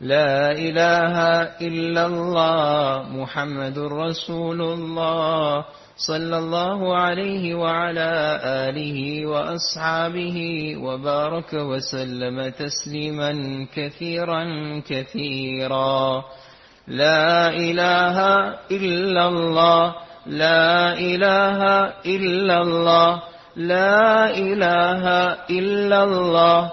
لا إله إلا الله محمد رسول الله صلى الله عليه وعلى آله وأصحابه وبارك وسلم تسليما كثيرا كثيرا. لا إله إلا الله لا إله إلا الله لا إله إلا الله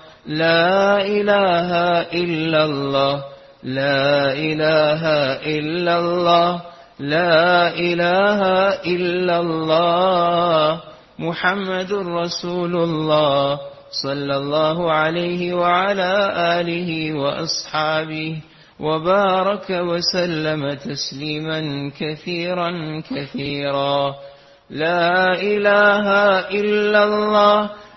لا إله إلا الله. لا إله إلا الله. لا إله إلا الله. محمد رسول الله. صلى الله عليه وعلى آله وأصحابه وبارك وسلم تسليما كثيرا كثيرا. لا إله إلا الله.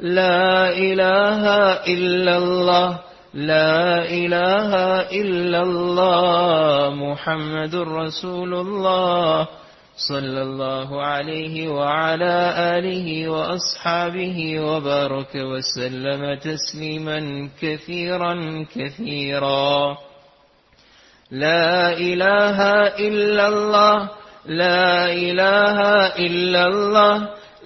لا إله إلا الله. لا إله إلا الله. محمد رسول الله. صلى الله عليه وعلى آله وأصحابه وبارك وسلم تسليما كثيرا كثيرا. لا إله إلا الله. لا إله إلا الله.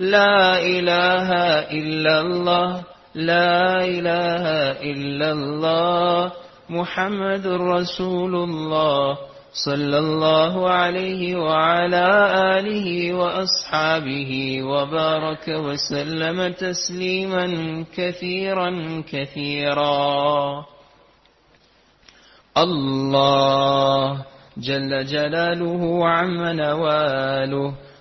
لا إله إلا الله. لا إله إلا الله. محمد رسول الله. صلى الله عليه وعلى آله وأصحابه وبارك وسلم تسليما كثيرا كثيرا. الله جل جلاله عم نواله.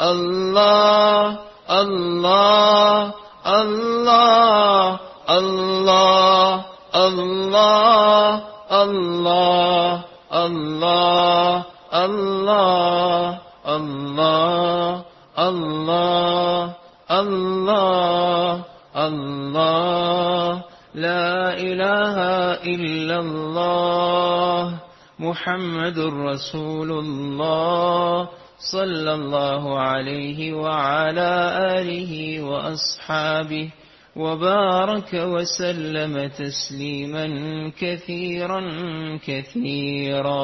الله الله الله الله الله الله الله الله الله الله الله الله لا إله إلا الله محمد رسول الله صلى الله عليه وعلى آله وأصحابه وبارك وسلم تسليما كثيرا كثيرا.